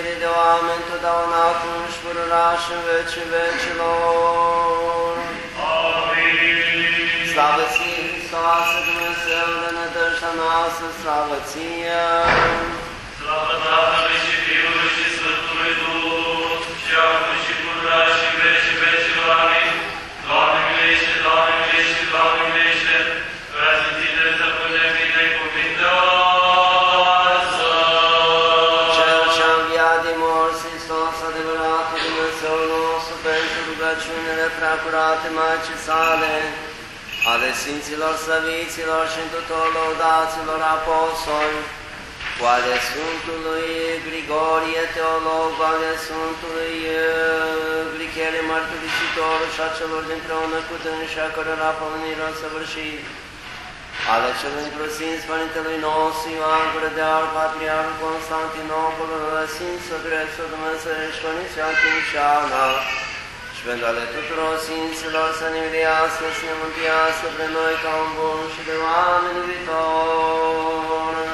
ața iubire de oameni, totdeauna acum și pururea și în vecii vecilor. Amin. Slavă ție, Hristoase, Dumnezeu de nădăjda noastră, slavă ție! Slavă Tatălui rugăciunile prea curate Maicii sale, ale Sfinților Slăviților și tuturor lăudaților apostoli, cu ale Sfântului Grigorie, teolog, ale Sfântului eh, Grichele, mărturisitor și a celor dinpreună cu dânsi, a cărora pomenirea săvârșit, ale celui inclusiv Părintelui nostru Ioan Gură de Aur, Patriarhul Constantinopol, ale Sfinților Greților Dumnezeiești, Părinții Antinșana, și pentru ale tuturor Sfinților să ne miluiască, să ne mântuiască pe noi ca un bun și de oameni viitor.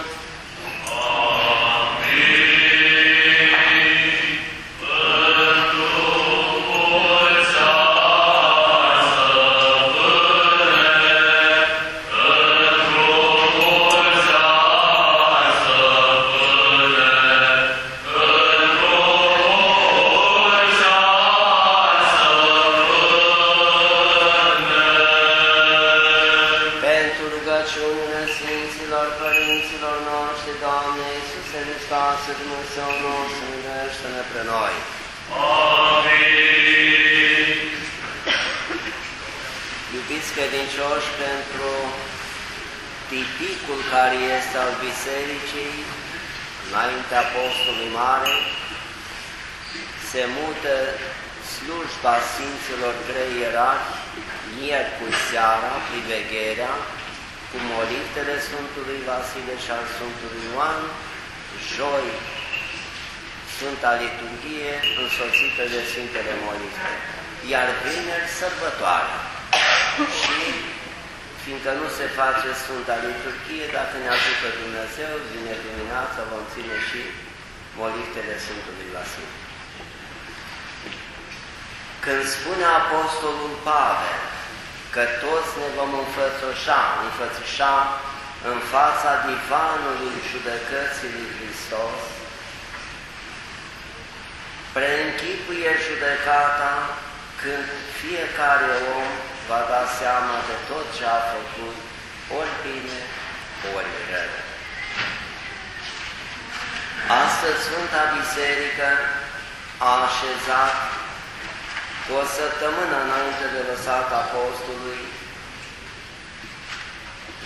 Credincioși, pentru tipicul care este al Bisericii, înaintea Apostolului Mare, se mută slujba Sfinților Trei Ierarhi, miercuri seara, privegherea, cu moliftele Sfântului Vasile și al Sfântului Ioan, joi, Sfânta Liturghie, însoțită de Sfintele Molifte, iar vineri, sărbătoare. Și fiindcă nu se face Sfânta Liturghie, dacă ne ajută Dumnezeu, vineri dimineața vom ține și moliftele Sfântului Vasile. Când spune Apostolul Pavel că toți ne vom înfățoșa, înfățișa în fața divanului judecății lui Hristos, preînchipuie judecata când fiecare om va da seama de tot ce a făcut, ori bine, ori rău. Astăzi Sfânta Biserică a așezat cu o săptămână înainte de lăsat apostolului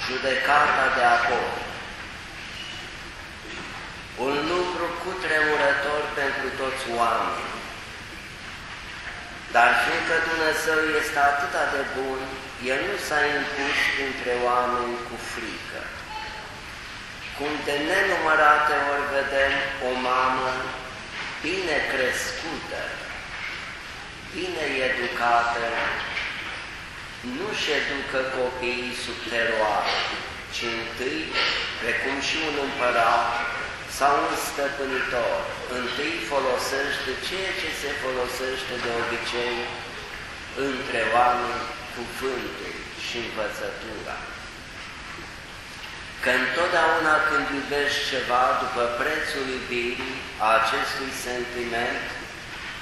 judecata de apoi. Un lucru cutremurător pentru toți oamenii. Dar fiindcă Dumnezeu este atât de bun, El nu s-a impus între oameni cu frică. Cum de nenumărate ori vedem o mamă bine crescută, bine educată, nu-și educă copiii sub teroare, ci întâi, precum și un împărat sau un stăpânitor, întâi folosește ceea ce se folosește de obicei între oameni, cuvântul și învățătura. Că întotdeauna când iubești ceva după prețul iubirii a acestui sentiment,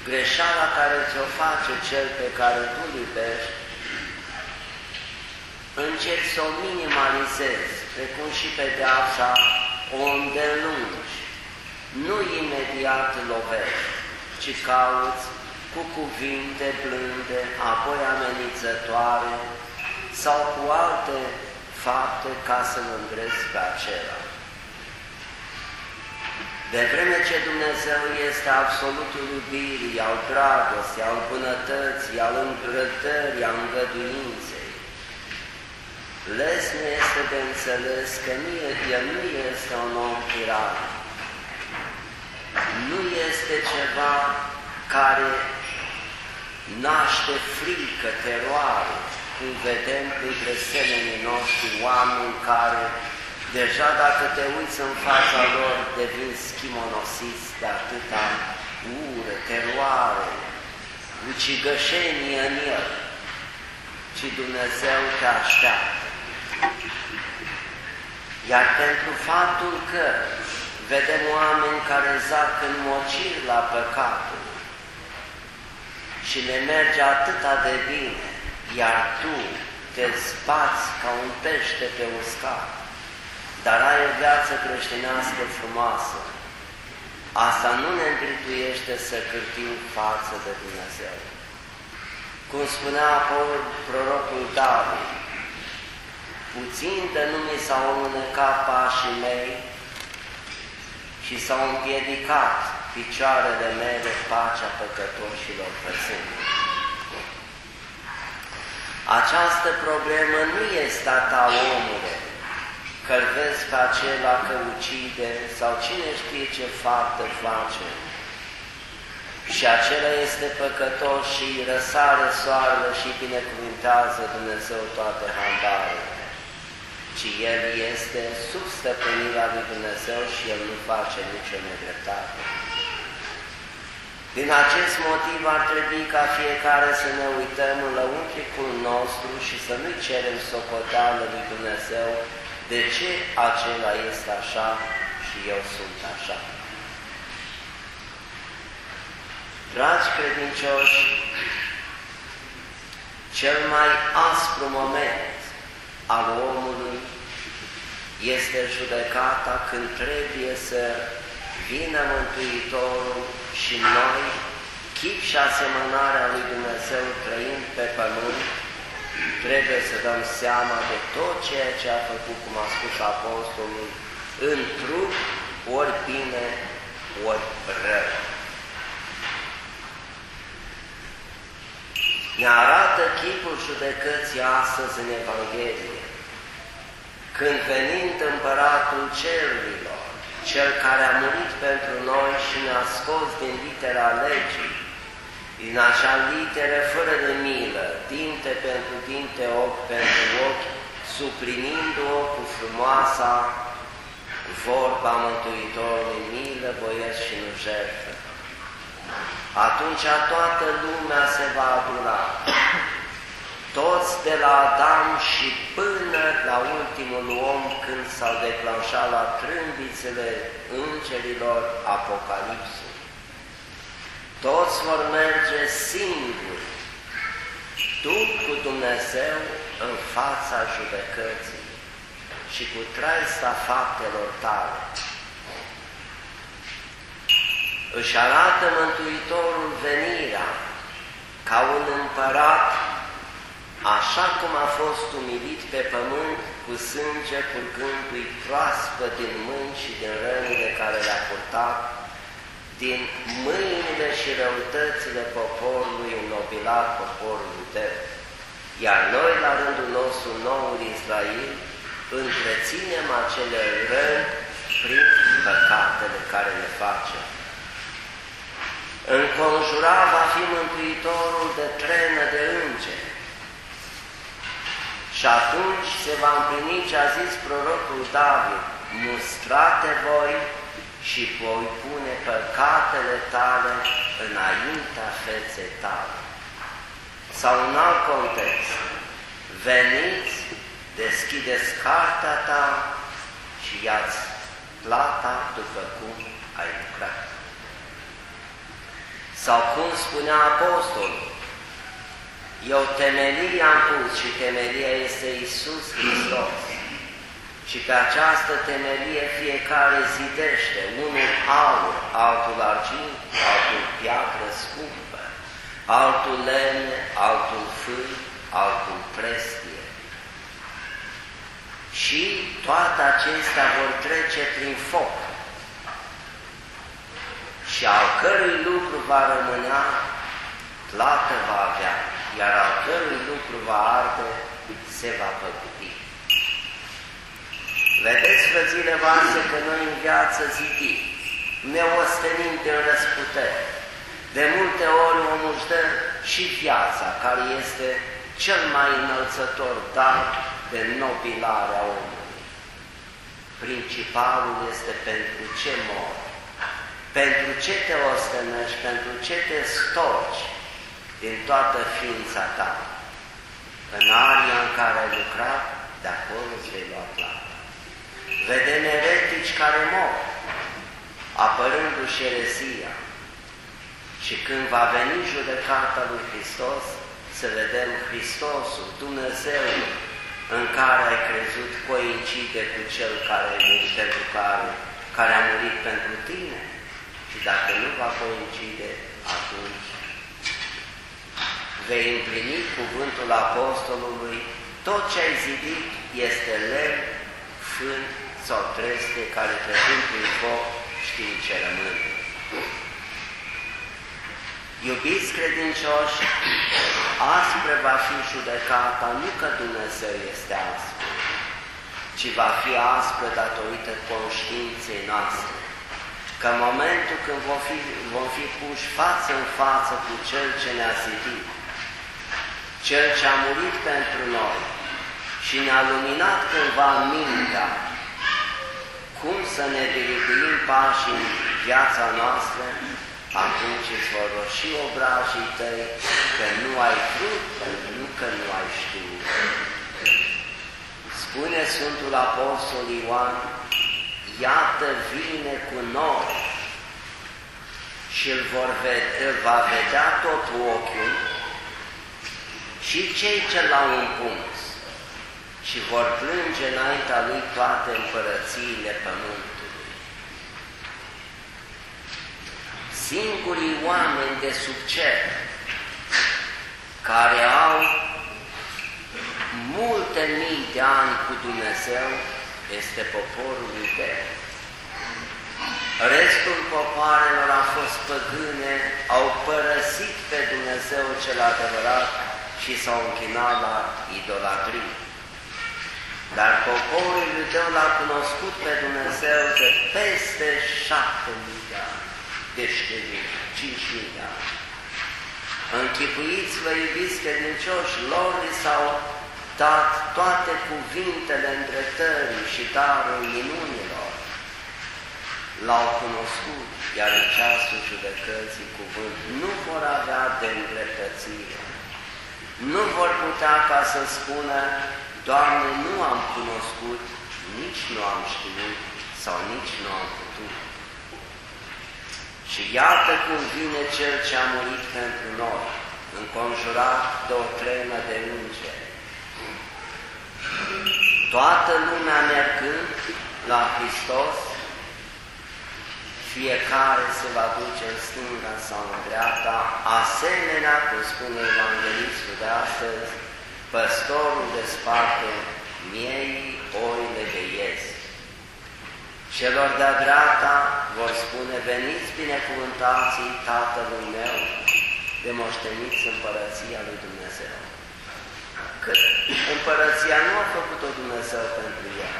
greșeala care ți-o face cel pe care tu îl iubești, încerci să o minimalizezi, precum și pedeapsa, o îndelungi, nu imediat lovești, ci cauți cu cuvinte blânde, apoi amenințătoare sau cu alte fapte ca să-l îndrezi pe acela. De vreme ce Dumnezeu este absolutul iubirii, al dragostei, al bunătății, al îndrătării, al îngăduinței, lesne este de înțeles că nu, El nu este un om tiran, nu este ceva care naște frică, teroare, cum vedem printre semenii noștri oameni care Deja dacă te uiți în fața lor, devin schimonosiți de atâta ură, teroare, ucigășenie în el, ci Dumnezeu te așteaptă. Iar pentru faptul că vedem oameni care zac în mocir la păcatul și le merge atâta de bine, iar tu te zbați ca un pește pe uscat, dar ai o viață creștinească frumoasă. Asta nu ne îngrituiește să cârtim față de Dumnezeu. Cum spunea prorocul David, puțin de nu mi s-au înnecat pașii mei și s-au împiedicat picioarele mele pacea păcătoșilor păsând. Această problemă nu este a ta, omule, că-l vezi pe acela că ucide sau cine știe ce faptă face. Și acela este păcătos și răsare soarele și binecuvântează Dumnezeu toate handarele. Ci el este sub stăpânirea lui Dumnezeu și el nu face nicio nedreptate. Din acest motiv ar trebui ca fiecare să ne uităm în lăuntricul nostru și să nu cerem socoteală lui Dumnezeu de ce acela este așa și eu sunt așa. Dragi credincioși, cel mai aspru moment al omului este judecata când trebuie să vină Mântuitorul și noi, chip și asemănarea lui Dumnezeu trăind pe pământ, trebuie să dăm seama de tot ceea ce a făcut, cum a spus Apostolul, în trup, ori bine, ori rău. Ne arată chipul judecății astăzi în Evanghelie, când venind împăratul cerurilor, cel care a murit pentru noi și ne-a scos din litera legii, din acea literă fără de milă, dinte pentru dinte, ochi pentru ochi, suplinind-o cu frumoasa vorba Mântuitorului, milă, voiesc și nu jertfă. Atunci toată lumea se va aduna, toți de la Adam și până la ultimul om când s-au declanșat la trâmbițele îngerilor Apocalipsului. Toți vor merge singuri, tu cu Dumnezeu în fața judecății și cu traista faptelor tale. Își arată Mântuitorul venirea ca un împărat, așa cum a fost umilit pe pământ cu sânge curgându-i proaspăt din mâini și din rănile care le-a purtat, din mâinile și răutățile poporului înnobilat poporului tău. Iar noi, la rândul nostru, noul Israel, întreținem acele răni prin păcatele care le facem. Înconjura va fi Mântuitorul de trenă de îngeri. Și atunci se va împlini ce a zis prorocul David, mustrate voi și voi pune păcatele tale înaintea feței tale. Sau în alt context, veniți, deschideți cartea ta și ia-ți plata după cum ai lucrat. Sau cum spunea apostolul, eu temelia am pus și temelia este Isus Hristos. Și pe această temelie fiecare zidește, unul aur, altul argint, altul piatră scumpă, altul lemne, altul fân, altul prestie. Și toate acestea vor trece prin foc. Și al cărui lucru va rămânea, plată va avea, iar al cărui lucru va arde, se va păgubi. Vedeți, frățile voastre, că noi în viață zidim, ne ostenim de răsputeri. De multe ori omul își dă și viața, care este cel mai înălțător dar de nobilare a omului. principalul este pentru ce mor, pentru ce te ostănești, pentru ce te storci din toată ființa ta. În aria în care ai lucrat, de acolo îți vei lua plata. Vedem eretici care mor, apărându-și eresia. Și când va veni judecata lui Hristos, să vedem Hristosul, Dumnezeu, în care ai crezut coincide cu Cel care a murit pentru care, care a murit pentru tine. Și dacă nu va coincide, atunci vei împlini cuvântul apostolului, tot ce ai zidit este lemn, fân sau treste care trecând prin foc știi ce rămâne. Iubiți credincioși, aspră va fi judecata, nu că Dumnezeu este aspru, ci va fi aspră datorită conștiinței noastre. Că în momentul când vom fi, vom fi puși față în față cu Cel ce ne-a zidit, Cel ce a murit pentru noi și ne-a luminat cândva mintea, cum să ne diriduim pașii în viața noastră, atunci îți vor roși obrajii tăi că nu ai vrut, nu că nu ai știut. Spune Sfântul Apostol Ioan, iată vine cu noi și îl, vor vedea, îl va vedea tot ochiul și cei ce l-au împuns și vor plânge înaintea lui toate împărățiile pământului. singurii oameni de sub cer care au multe mii de ani cu Dumnezeu este poporul iubesc. Restul popoarelor a fost păgâne, au părăsit pe Dumnezeu cel adevărat și s-au închinat la idolatrie. Dar poporul lui l-a cunoscut pe Dumnezeu de peste șapte mii de ani deștevit, 5.000 de ani. Închipuiți-vă, iubiți credincioși, lor li s-au dat toate cuvintele îndreptării și darul minunilor. L-au cunoscut, iar în ceasul judecății cuvânt nu vor avea de îndreptățire. Nu vor putea ca să spună, Doamne, nu am cunoscut, nici nu am știut sau nici nu am putut. Și iată cum vine Cel ce a murit pentru noi, înconjurat de o trenă de îngeri. Toată lumea mergând la Hristos, fiecare se va duce în stânga sau în dreapta, asemenea, cum spune Evanghelistul de astăzi, păstorul desparte miei oile de ies. Celor de-a dreapta vor spune, veniți binecuvântații Tatălui meu, de moșteniți împărăția lui Dumnezeu. Că împărăția nu a făcut-o Dumnezeu pentru el,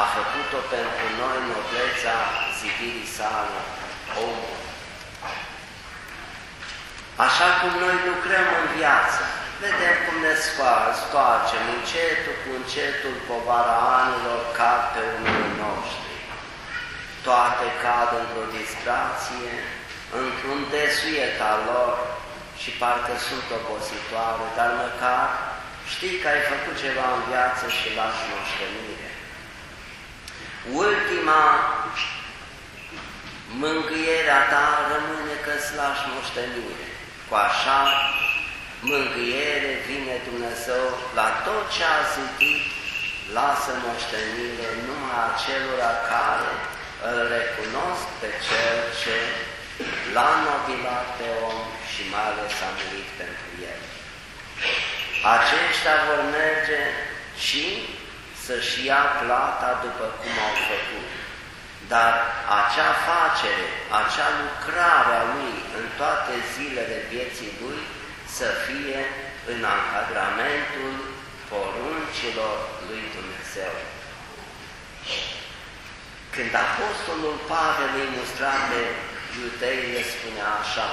a făcut-o pentru noi nobleța zidirii sale, omul. Așa cum noi lucrăm în viață, vedem cum ne stoarcem încetul cu încetul povara anilor cad pe unii noștri. Toate cad într-o disgrație, într-un desuiet al lor și parcă sunt obositoare, dar măcar știi că ai făcut ceva în viață și lași moștenire. Ultima mângâierea ta rămâne că îți lași moștenire. Cu așa mângâiere vine Dumnezeu la tot ce a zidit, lasă moștenire numai acelora care îl recunosc pe Cel ce l-a nobilat pe om și mai ales a murit pentru el. Aceștia vor merge și să-și ia plata după cum au făcut. Dar acea facere, acea lucrare a lui în toate zilele vieții lui să fie în ancadramentul poruncilor lui Dumnezeu. Când Apostolul Pavel îi mustra pe iudei, le spunea așa,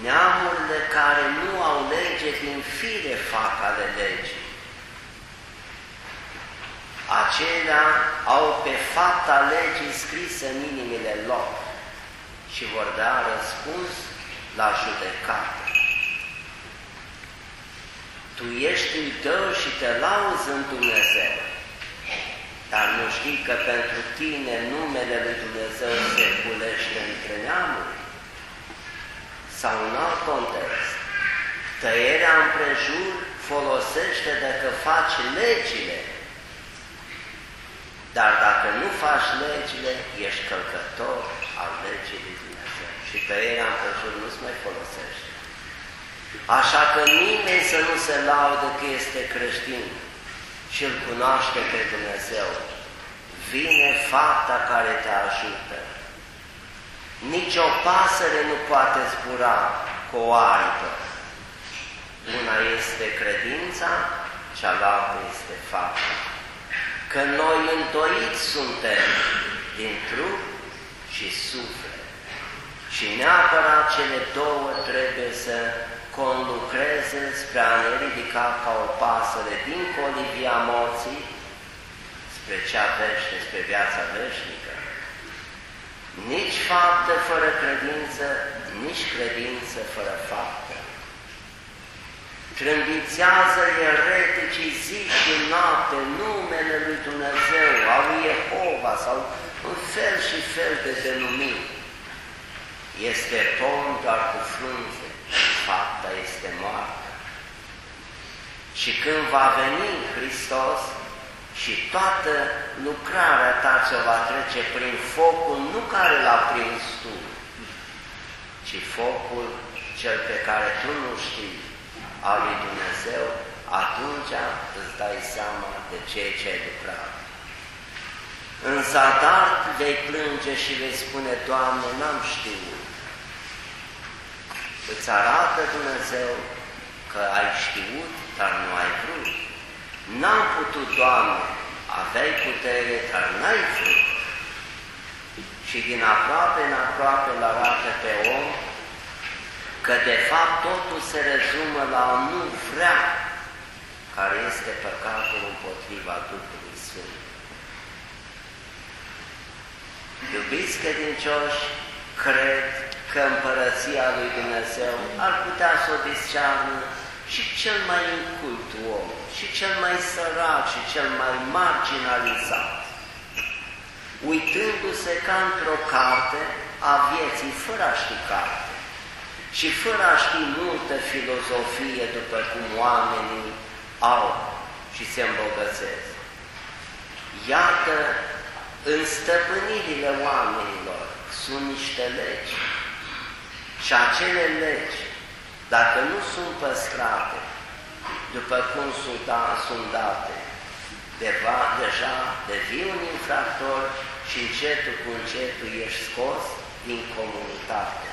Neamurile care nu au lege din fire fac ale legii, acelea au pe fapta legii scrisă în inimile lor și vor da răspuns la judecată. Tu ești tău și te lauzi în Dumnezeu, dar nu știi că pentru tine numele lui Dumnezeu se culește între neamuri? Sau în alt context, tăierea împrejur folosește dacă faci legile, dar dacă nu faci legile, ești călcător al legii lui Dumnezeu și tăierea împrejur nu-ți mai folosește. Așa că nimeni să nu se laudă că este creștin și îl cunoaște pe Dumnezeu. Vine fapta care te ajută. Nici o pasăre nu poate zbura cu o aripă. Una este credința, cealaltă este fapta. Că noi întoiți suntem din trup și suflet. Și neapărat cele două trebuie să conlucreze spre a ne ridica ca o pasăre din colivia morții spre cea vește, spre viața veșnică. Nici faptă fără credință, nici credință fără faptă. Trâmbițează ereticii zi și noapte numele lui Dumnezeu, al lui Jehova sau un fel și fel de denumiri. Este pom doar cu frunze, fapta este moartă. Și când va veni Hristos și toată lucrarea ta ce va trece prin focul, nu care l-a prins tu, ci focul cel pe care tu nu știi, al lui Dumnezeu, atunci îți dai seama de ceea ce ai lucrat. În zadar vei plânge și vei spune, Doamne, n-am știut. Îți arată Dumnezeu că ai știut, dar nu ai vrut. N-am putut, Doamne, aveai putere, dar n-ai vrut. Și din aproape în aproape îl arată pe om că de fapt totul se rezumă la a nu vrea, care este păcatul împotriva Duhului Sfânt. Iubiți credincioși, cred că împărăția lui Dumnezeu ar putea să o discearnă și cel mai incult om, și cel mai sărac, și cel mai marginalizat, uitându-se ca într-o carte a vieții, fără a ști carte și fără a ști multă filozofie după cum oamenii au și se îmbogățesc. Iată, în stăpânirile oamenilor sunt niște legi și acele legi, dacă nu sunt păstrate, după cum sunt, da, sunt date, deva, deja devii un infractor și încetul cu încetul ești scos din comunitate.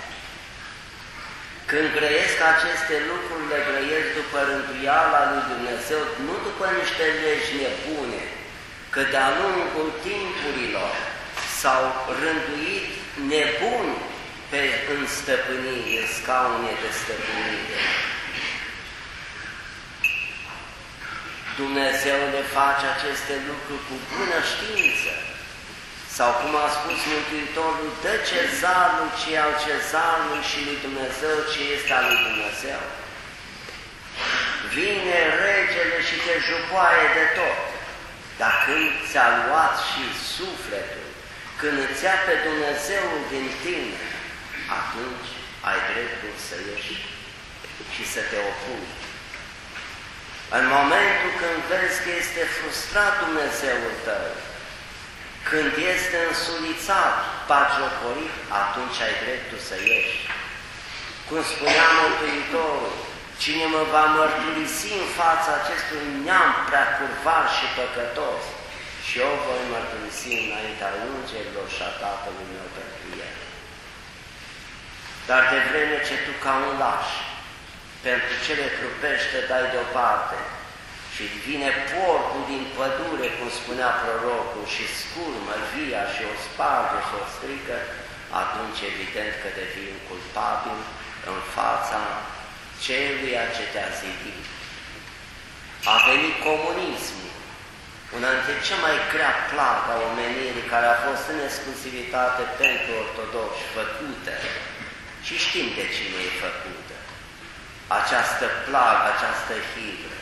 Când grăiesc aceste lucruri, le grăiesc după rânduiala lui Dumnezeu, nu după niște legi nebune, că de-a lungul timpurilor s-au rânduit nebuni pe înstăpânire, scaune de stăpânire. Dumnezeu le face aceste lucruri cu bună știință. Sau cum a spus Mântuitorul, dă cezarul ce al cezarului și lui Dumnezeu ce este al lui Dumnezeu. Vine regele și te jupoaie de tot, dar când ți-a luat și sufletul, când îți ia pe Dumnezeu din tine, atunci ai dreptul să ieși și să te opui. În momentul când vezi că este frustrat Dumnezeul tău, când este însulițat, bagiocorit, atunci ai dreptul să ieși. Cum spunea Mântuitorul, cine mă va mărturisi în fața acestui neam prea curvar și păcătos, și eu voi mărturisi înaintea îngerilor și a Tatălui meu pentru el. Dar de vreme ce tu ca un laș, pentru cele trupește dai deoparte, și vine porcul din pădure, cum spunea prorocul, și scurmă via și o sparge și o strică, atunci evident că devii un culpabil în fața celuia ce te-a zidit. A venit comunismul una dintre cea mai grea plagă a omenirii care a fost în exclusivitate pentru ortodoxi făcută și știm de cine e făcută. Această plagă, această hidră.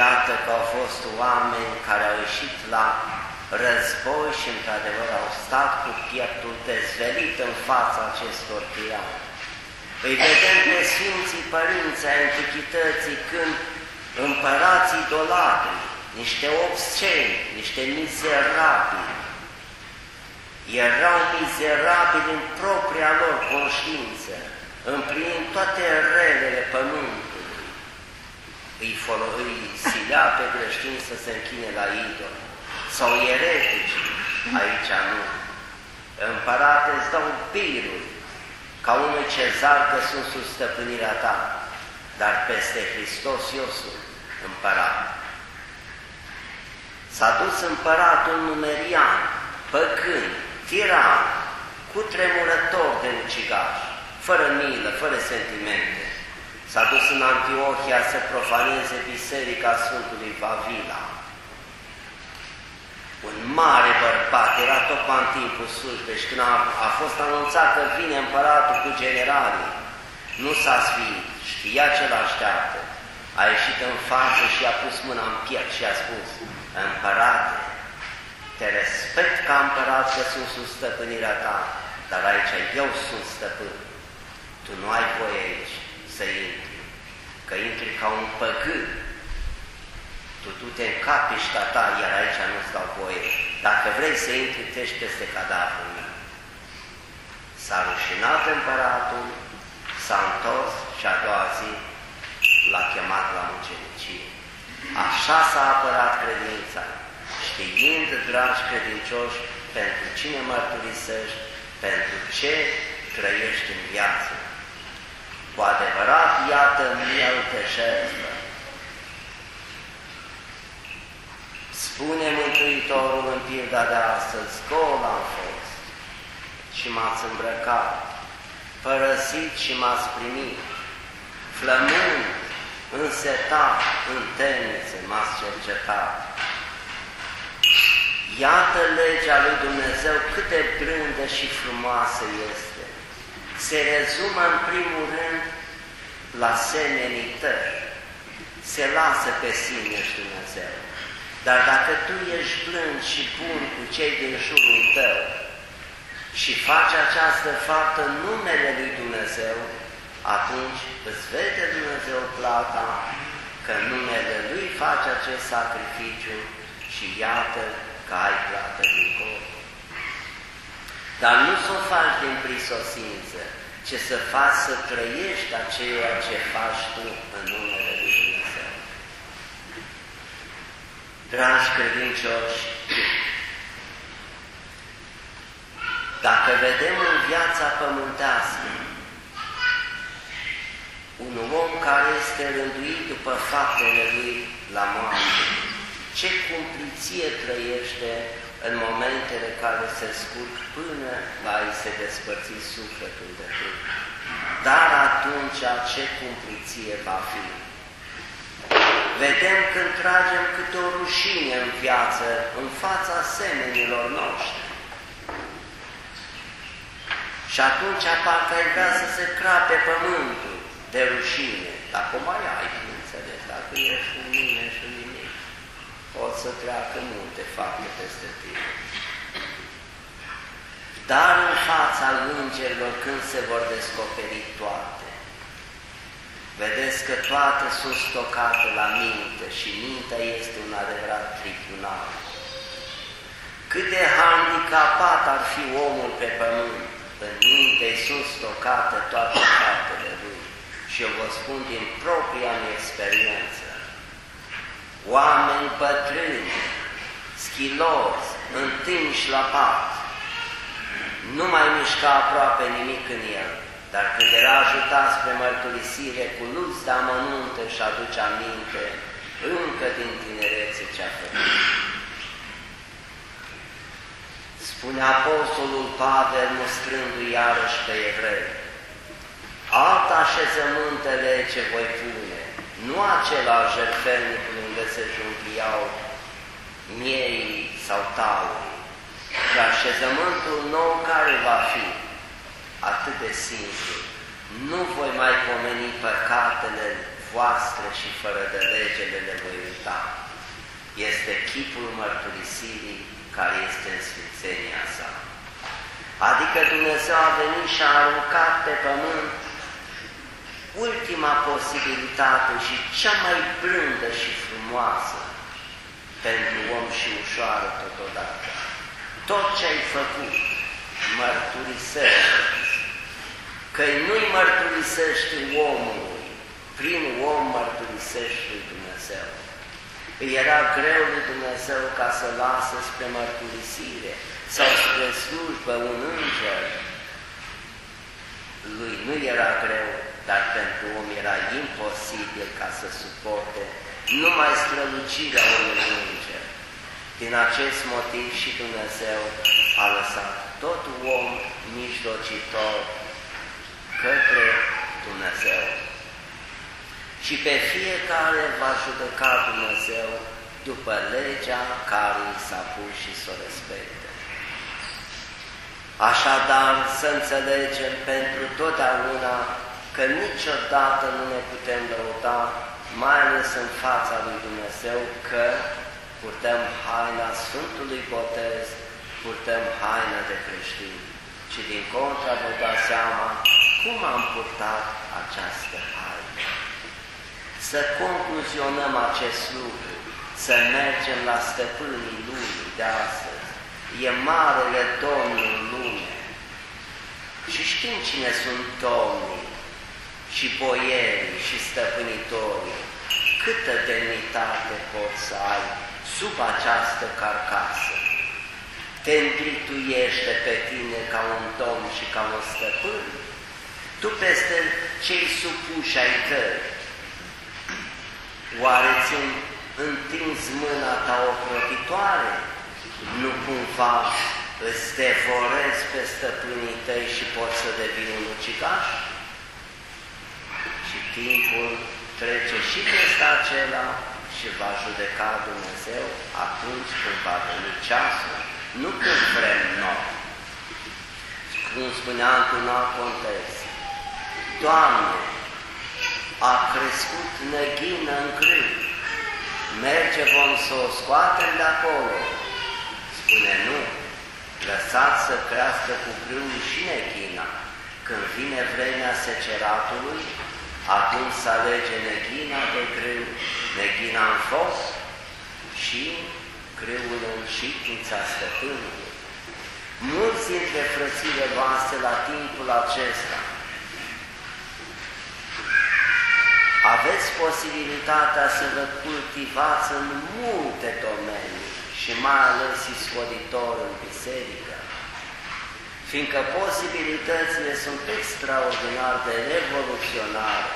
Iată că au fost oameni care au ieșit la război și într-adevăr au stat cu pieptul dezvelit în fața acestor tirani. Îi vedem pe Sfinții Părinți ai Antichității când împărații idolatrii, niște obsceni, niște mizerabili, erau mizerabili în propria lor conștiință, împlinind toate relele pământului, îi, folo- îi silea pe creștini să se închine la idol, sau eretici, aici nu. Împărate îți dau birul, ca unui cezar că sunt sub stăpânirea ta, dar peste Hristos eu sunt împărat. S-a dus împăratul numerian, păcând, tiran, cu tremurător de ucigaș, fără milă, fără sentimente. S-a dus în Antiohia să profaneze biserica Sfântului Vavila. Un mare bărbat, era tot în timpul slujbei și când a, a fost anunțat că vine împăratul cu generalii, nu s-a sfiit, știa ce l-așteaptă. A ieșit în față și a pus mâna în piept și a spus, Împărate, te respect ca împărat că sunt sub stăpânirea ta, dar aici eu sunt stăpân. Tu nu ai voie aici să intri, că intri ca un păgân. Tu du-te în capișta ta, iar aici nu-ți dau voie. Dacă vrei să intri, treci peste cadavrul meu. S-a rușinat împăratul, s-a întors și a doua zi l-a chemat la mucenicie. Așa s-a apărat credința, știind, dragi credincioși, pentru cine mărturisești, pentru ce trăiești în viață. Cu adevărat, iată miel pe jertfă. Spune Mântuitorul în pilda de astăzi, gol am fost și m-ați îmbrăcat, părăsit și m-ați primit, flămând, însetat, în temnițe, m-ați cercetat. Iată legea lui Dumnezeu cât de blândă și frumoasă este. Se rezumă în primul rând la semenii tăi. Se lasă pe sine și Dumnezeu. Dar dacă tu ești blând și bun cu cei din jurul tău și faci această faptă în numele lui Dumnezeu, atunci îți vede Dumnezeu plata că în numele Lui faci acest sacrificiu și iată că ai plată dincolo. Dar nu să o faci din prisosință, ci să faci să trăiești aceea ce faci tu în numele Lui Dumnezeu. Dragi credincioși, dacă vedem în viața pământească un om care este rânduit după faptele lui la moarte, ce cumpliție trăiește în momentele care se scurg până la a se despărți sufletul de trup. Dar atunci ce cumpliție va fi? Vedem când tragem câte o rușine în viață, în fața semenilor noștri. Și atunci parcă ai vrea să se crape pământul de rușine. Dacă mai ai, înțeles, dacă ești în mine și în nimic, pot să treacă multe fapte peste tine. Dar în fața îngerilor, când se vor descoperi toate, vedeți că toate sunt stocate la minte și mintea este un adevărat tribunal. Cât de handicapat ar fi omul pe pământ, în minte sunt stocate toate faptele lui. Și eu vă spun din propria mea experiență, oameni bătrâni, schiloți, întinși la pat, nu mai mișca aproape nimic în el, dar când era ajutat spre mărturisire cu luți de amănunte și aduce aminte încă din tinerețe ce-a făcut. Spune Apostolul Pavel, mustrându-i iarăși pe evrei, alt așezământele ce voi pune, nu acela jertfelnicul unde se junghiau miei sau taului. Și așezământul nou care va fi atât de simplu. Nu voi mai pomeni păcatele voastre și fără de legele le voi uita. Este chipul mărturisirii care este în Sfințenia sa. Adică Dumnezeu a venit și a aruncat pe pământ ultima posibilitate și cea mai blândă și frumoasă pentru om și ușoară totodată. Tot ce ai făcut, mărturisește, că nu-i mărturisești omului, prin om mărturisești lui Dumnezeu. Îi era greu lui Dumnezeu ca să lasă spre mărturisire sau spre slujbă un înger. Lui nu era greu, dar pentru om era imposibil ca să suporte numai strălucirea unui înger. Din acest motiv și Dumnezeu a lăsat tot om mijlocitor către Dumnezeu. Și pe fiecare va judeca Dumnezeu după legea care i s-a pus și să o respecte. Așadar, să înțelegem pentru totdeauna că niciodată nu ne putem lăuda, mai ales în fața lui Dumnezeu, că purtăm haina Sfântului Botez, purtăm haina de creștin. Și din contra vă dați seama cum am purtat această haină. Să concluzionăm acest lucru, să mergem la stăpânii lumii de astăzi. E Marele Domnul lume. Și știm cine sunt domnii și boierii și stăpânitorii. Câtă demnitate poți să ai sub această carcasă. Te întrituiește pe tine ca un domn și ca un stăpân. Tu peste cei supuși ai tăi. Oare ți întins mâna ta ocrotitoare? Nu cumva îți devorezi pe stăpânii tăi și poți să devii un ucigaș? Și timpul trece și peste acela și va judeca Dumnezeu atunci când va veni ceasul, nu când vrem noi. Cum spunea într-un alt context, Doamne, a crescut neghină în grâu, merge vom să o scoatem de acolo. Spune nu, lăsați să crească cu grâu și neghina. Când vine vremea seceratului, atunci să alege neghina de grâu, neghina în foc și grâul în șipnița stăpânului. Mulți dintre frățile voastre la timpul acesta aveți posibilitatea să vă cultivați în multe domenii și mai ales iscoditor în biserică, fiindcă posibilitățile sunt extraordinar de revoluționare.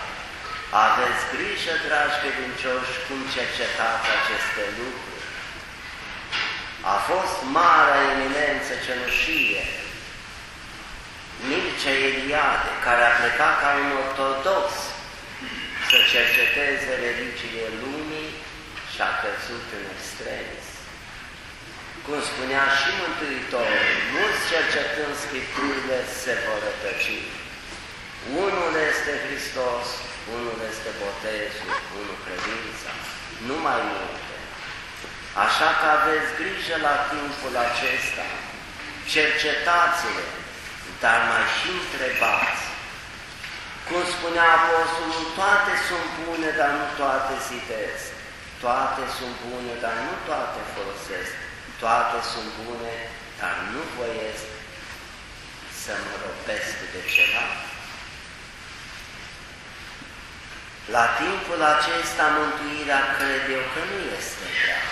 Aveți grijă, dragi credincioși, cum cercetați aceste lucruri. A fost marea eminență cenușie, Mircea Eliade, care a plecat ca un ortodox să cerceteze religiile lumii și a căzut în extremis. Cum spunea și Mântuitorul, mulți cercetând Scripturile se vor rătăci. Unul este Hristos, unul este botezul, unul credința, nu mai multe. Așa că aveți grijă la timpul acesta, cercetați-le, dar mai și întrebați. Cum spunea Apostolul, toate sunt bune, dar nu toate zidesc. Toate sunt bune, dar nu toate folosesc. Toate sunt bune, dar nu voiesc să mă robesc de ceva. La timpul acesta, mântuirea cred eu că nu este grea.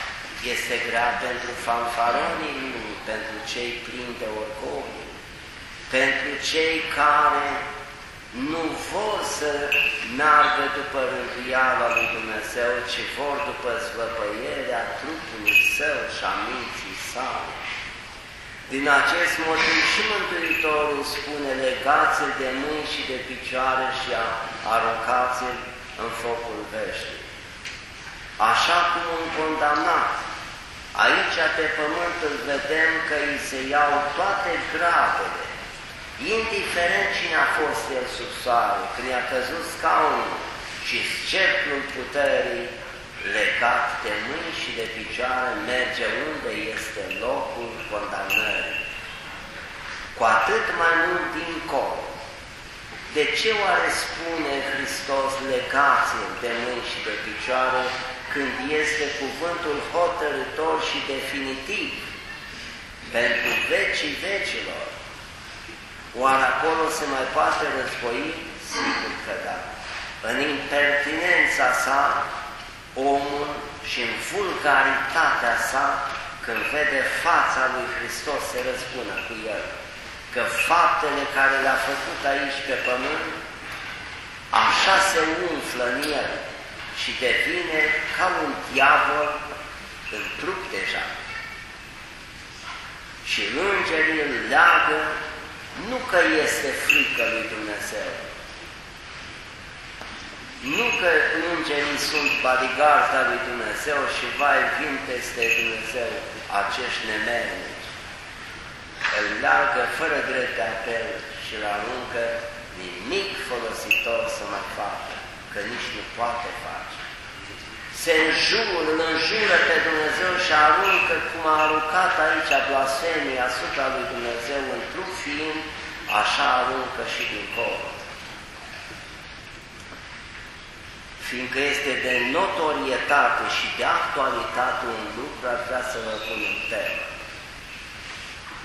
Este grea pentru fanfaronii lumii, pentru cei plini de orgoliu, pentru cei care nu vor să meargă după rânduiala lui Dumnezeu, ci vor după zvăpăierea trupului său și a minții sale. Din acest motiv și Mântuitorul spune, legați-l de mâini și de picioare și aruncați-l în focul veșnic. Așa cum un condamnat Aici pe pământ îl vedem că îi se iau toate gradele, indiferent cine a fost el sub soare, când i-a căzut scaunul și sceptrul puterii, legat de mâini și de picioare, merge unde este locul condamnării. Cu atât mai mult dincolo. De ce oare spune Hristos legație de mâini și de picioare când este cuvântul hotărător și definitiv pentru vecii vecilor? Oare acolo se mai poate război? Sigur că da. În impertinența sa, omul și în vulgaritatea sa, când vede fața lui Hristos, se răzbună cu el. Că faptele care le-a făcut aici pe pământ, așa se umflă în el și devine ca un diavol în trup deja. Și îngerii îl leagă, nu că este frică lui Dumnezeu, nu că îngerii sunt bodyguarda lui Dumnezeu și vai vin peste Dumnezeu acești nemernici. Îl leagă fără drept de apel și îl aruncă nimic folositor să mai facă, că nici nu poate face. Se înjură, îl înjură pe Dumnezeu și aruncă cum a aruncat aici blasfemia asupra lui Dumnezeu în trup fiind, așa aruncă și dincolo. fiindcă este de notorietate și de actualitate un lucru, ar vrea să vă pun în temă.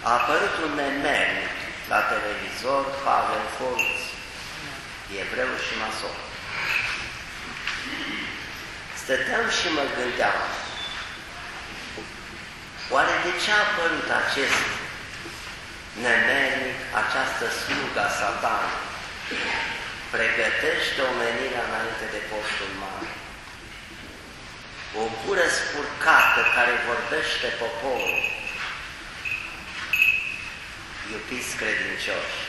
A apărut un nemernic la televizor, Pavel Folț, evreu și mason. Stăteam și mă gândeam, oare de ce a apărut acest nemernic, această sluga satană? pregătește omenirea înainte de postul mare. O gură spurcată care vorbește poporul. Iubiți credincioși,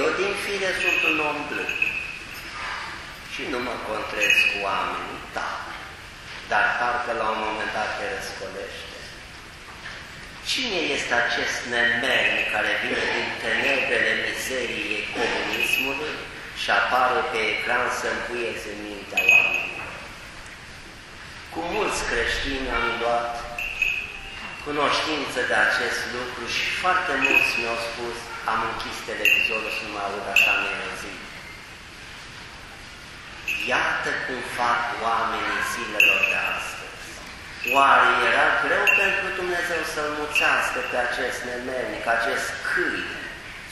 eu din fine sunt un om blând și nu mă contrez cu oamenii, da, dar parcă la un moment dat te răscolește. Cine este acest nemernic care vine din tenebrele mizeriei comunismului și apare pe ecran să împuieze mintea oamenilor? Cu mulți creștini am luat cunoștință de acest lucru și foarte mulți mi-au spus am închis televizorul și nu mă aud așa neînzit. Iată cum fac oamenii zilelor de astăzi. Oare era greu pentru Dumnezeu să-l muțească pe acest nemernic, acest câine,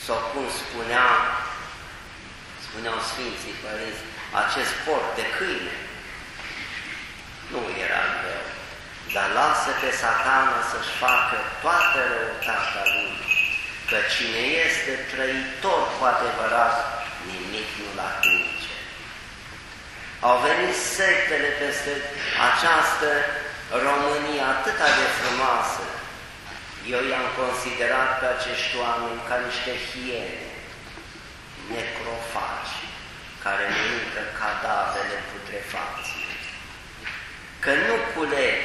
sau cum spunea, spuneau Sfinții Părinți, acest port de câine? Nu era greu, dar lasă pe satana să-și facă toată răutatea lui, că cine este trăitor cu adevărat, nimic nu-l atinge. Au venit sectele peste această România atât de frumoasă, eu i-am considerat pe acești oameni ca niște hiene, necrofagi, care mănâncă cadavrele putrefacții. Că nu culeg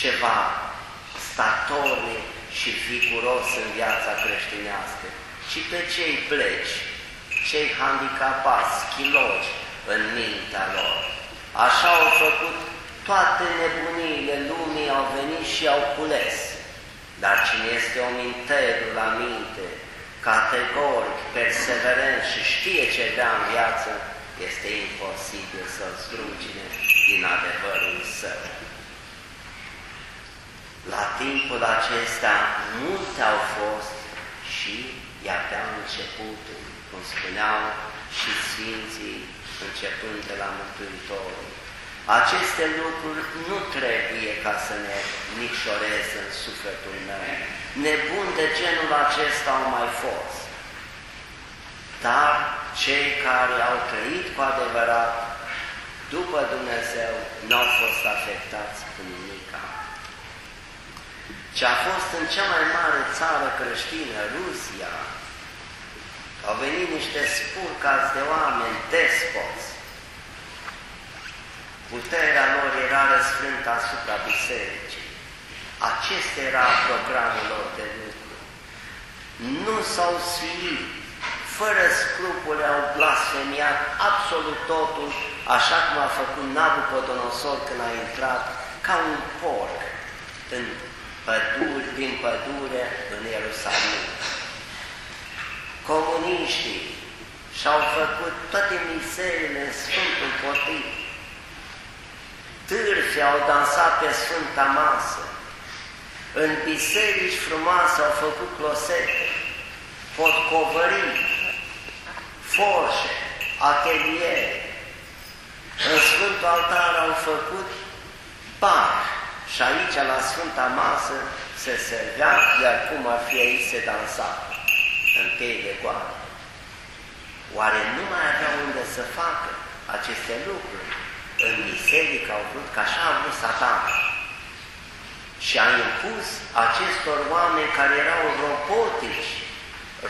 ceva statornic și figuros în viața creștinească, ci pe cei pleci, cei handicapați, schiloci în mintea lor. Așa au făcut toate nebuniile lumii au venit și au cules. Dar cine este om integru la minte, categoric, perseverent și știe ce vrea în viață, este imposibil să-l strugine din adevărul său. La timpul acesta multe au fost și i-abia începutul, cum spuneau și Sfinții, începând de la Mântuitorul. Aceste lucruri nu trebuie ca să ne micșoreze în sufletul meu. Nebun de genul acesta au mai fost. Dar cei care au trăit cu adevărat după Dumnezeu nu au fost afectați cu nimica. Ce a fost în cea mai mare țară creștină, Rusia, au venit niște spurcați de oameni despoți, Puterea lor era răsfrântă asupra bisericii. Acesta era programul lor de lucru. Nu s-au sfiit, fără scrupule au blasfemiat absolut totul, așa cum a făcut Nabucodonosor când a intrat ca un porc în păduri, din pădure în Ierusalim. Comuniștii și-au făcut toate mizerile în Sfântul Potit. Târfi au dansat pe Sfânta Masă. În biserici frumoase au făcut closete, potcovării, forșe, ateliere. În Sfântul Altar au făcut bar și aici, la Sfânta Masă, se servea, iar cum ar fi aici se dansa, în de goale. Oare nu mai avea unde să facă aceste lucruri? În biserică au vrut, că așa a vrut satan. Și a impus acestor oameni care erau robotici,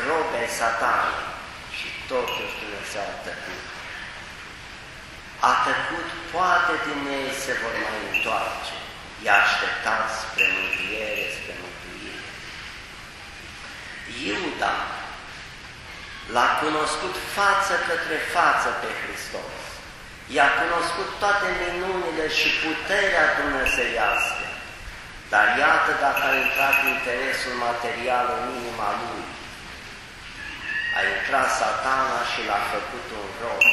robe satanului. Și totuși Dumnezeu a tăcut. A tăcut, poate din ei se vor mai întoarce. I-a așteptat spre mântuire, spre mântuire. Iuda L-a cunoscut față către față pe Hristos. I-a cunoscut toate minunile și puterea dumnezeiască. Dar iată dacă a intrat interesul material în inima lui. A intrat satana și l-a făcut un rob.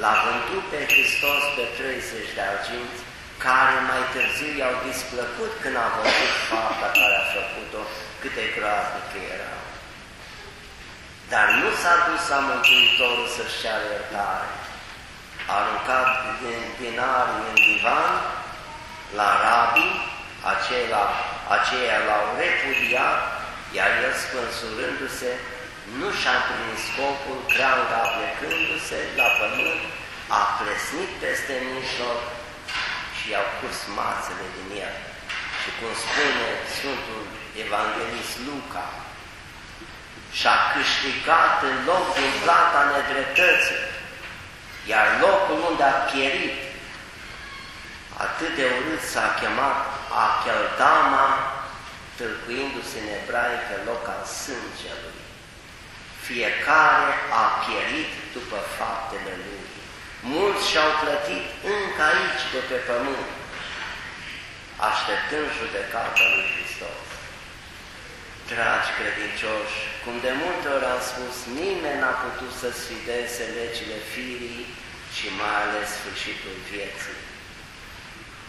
L-a vândut pe Hristos pe 30 de arginți, care mai târziu i-au displăcut când a văzut fapta care a făcut-o, cât de groaznică era. Dar nu s-a dus la Mântuitorul să-și ceară iertare. A aruncat din dinarii în divan la rabii, acela, aceia l-au repudiat, iar el spânsurându-se, nu și-a împlinit scopul, creanga plecându-se la pământ, a plesnit peste mijloc și i-au curs mațele din el. Și cum spune Sfântul Evanghelist Luca, și-a câștigat în loc din plata nedreptății, iar locul unde a pierit, atât de urât s-a chemat Acheldama, tâlcuindu-se în ebraică loc al sângelui. Fiecare a pierit după faptele lui. Mulți și-au plătit încă aici de pe pământ, așteptând judecata lui Hristos. Dragi credincioși, cum de multe ori am spus, nimeni n-a putut să sfideze legile firii și mai ales sfârșitul vieții.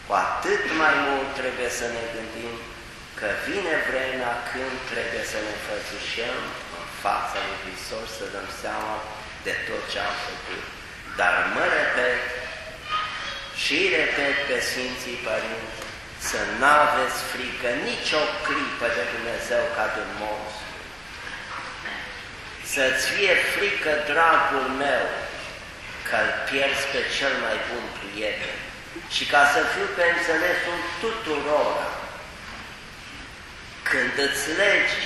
Cu atât mai mult trebuie să ne gândim că vine vremea când trebuie să ne înfățușăm în fața lui Hristos să dăm seama de tot ce am făcut. Dar mă repet și repet pe Sfinții Părinți să n-aveți frică nicio clipă de Dumnezeu ca de un monstru. Să-ți fie frică, dragul meu, că îl pierzi pe cel mai bun prieten și ca să fiu pe înțelesul tuturor. Când îți legi,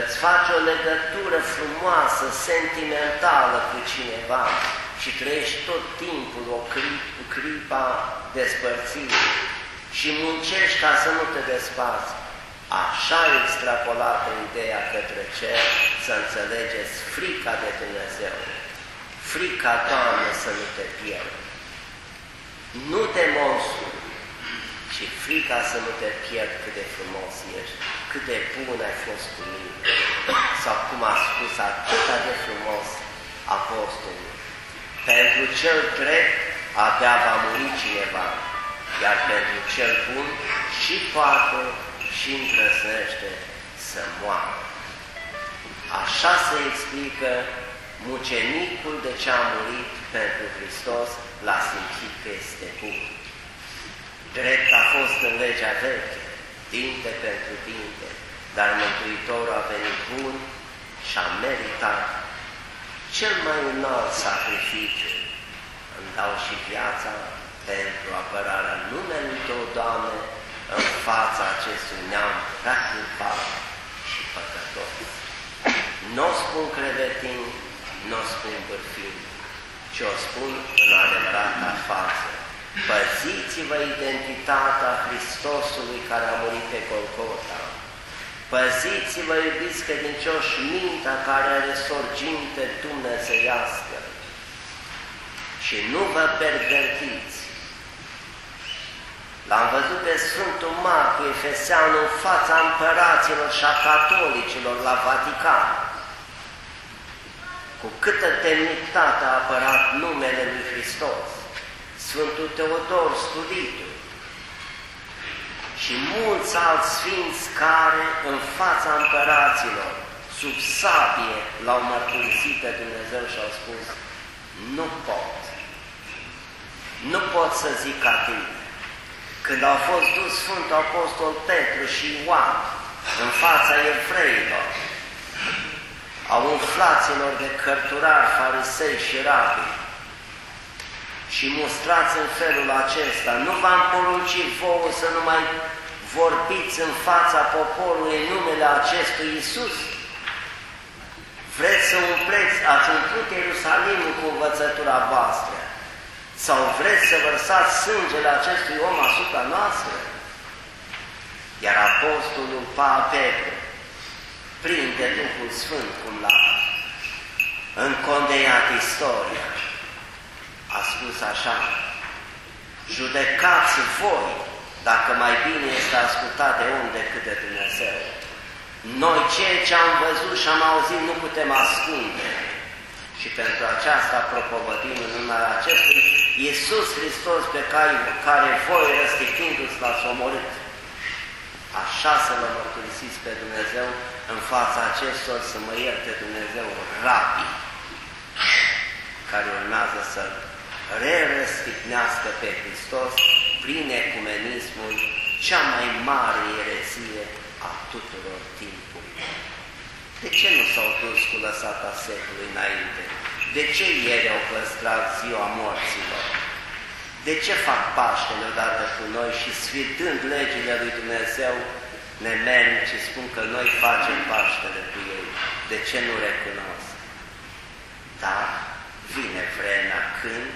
îți faci o legătură frumoasă, sentimentală cu cineva și trăiești tot timpul o clip, clipa despărțirii, și muncești ca să nu te desparți. Așa extrapolată ideea către cer să înțelegeți frica de Dumnezeu. Frica, Doamne, să nu te pierd. Nu de monstru, ci frica să nu te pierd cât de frumos ești, cât de bun ai fost cu mine. Sau cum a spus atât de frumos apostolul. Pentru cel drept abia va muri cineva, iar pentru cel bun și poate și îndrăznește să moară. Așa se explică mucenicul de ce a murit pentru Hristos, l-a simțit că este bun. Drept a fost în legea veche, dinte pentru dinte, dar Mântuitorul a venit bun și a meritat cel mai înalt sacrificiu. Îmi dau și viața pentru apărarea numelui Tău, Doamne, în fața acestui neam practicat și păcătos. Nu o spun crevetin, nu o spun bârfin, ci o spun în adevărata față. Păziți-vă identitatea Hristosului care a murit pe Golgota. Păziți-vă, iubiți credincioși, mintea care are sorginte dumnezeiască și nu vă pervertiți. L-am văzut pe Sfântul Marcu Efeseanu în fața împăraților și a catolicilor la Vatican. Cu câtă demnitate a apărat numele lui Hristos. Sfântul Teodor Studitul și mulți alți sfinți care în fața împăraților, sub sabie, l-au mărturisit pe Dumnezeu și au spus, nu pot, nu pot să zic ca tine. Când au fost dus Sfântul Apostol Petru și Ioan în fața evreilor, au umflaților de cărturari, farisei și rabii, și mustrați în felul acesta, nu v-am poruncit vouă să nu mai vorbiți în fața poporului în numele acestui Isus? Vreți să umpleți, ați umplut Ierusalimul cu învățătura voastră? Sau vreți să vărsați sângele acestui om asupra noastră? Iar Apostolul Petru, plin de Duhul Sfânt, cum l-a încondeiat istoria, a spus așa, judecați voi dacă mai bine este ascultat de om decât de Dumnezeu. Noi ceea ce am văzut și am auzit nu putem ascunde. Și pentru aceasta propovădim în numele acestui Iisus Hristos pe care, care voi răstifindu-ți l-ați omorât. Așa să vă mărturisiți pe Dumnezeu în fața acestor să mă ierte Dumnezeu rapid, care urmează să re-răstignească pe Hristos prin ecumenismul cea mai mare erezie a tuturor timpurilor. De ce nu s-au dus cu lăsata secului înainte? De ce ieri au păstrat ziua morților? De ce fac Paștele odată cu noi și sfidând legile lui Dumnezeu ne merg și spun că noi facem Paștele cu ei? De ce nu recunosc? Dar vine vremea când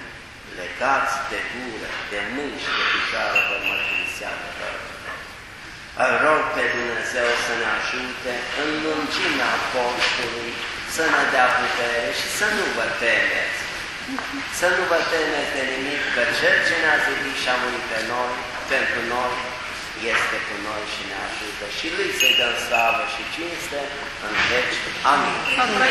legați de gură, de mâini și de picioare vă mărturisează Îl rog pe Dumnezeu să ne ajute în lungimea postului, să ne dea putere și să nu vă temeți. Să nu vă temeți de nimic, că Cel ce ne-a zidit și a murit pe noi, pentru noi, este cu noi și ne ajută. Și Lui să-i dăm slavă și cinste în veci. Amin. Amin.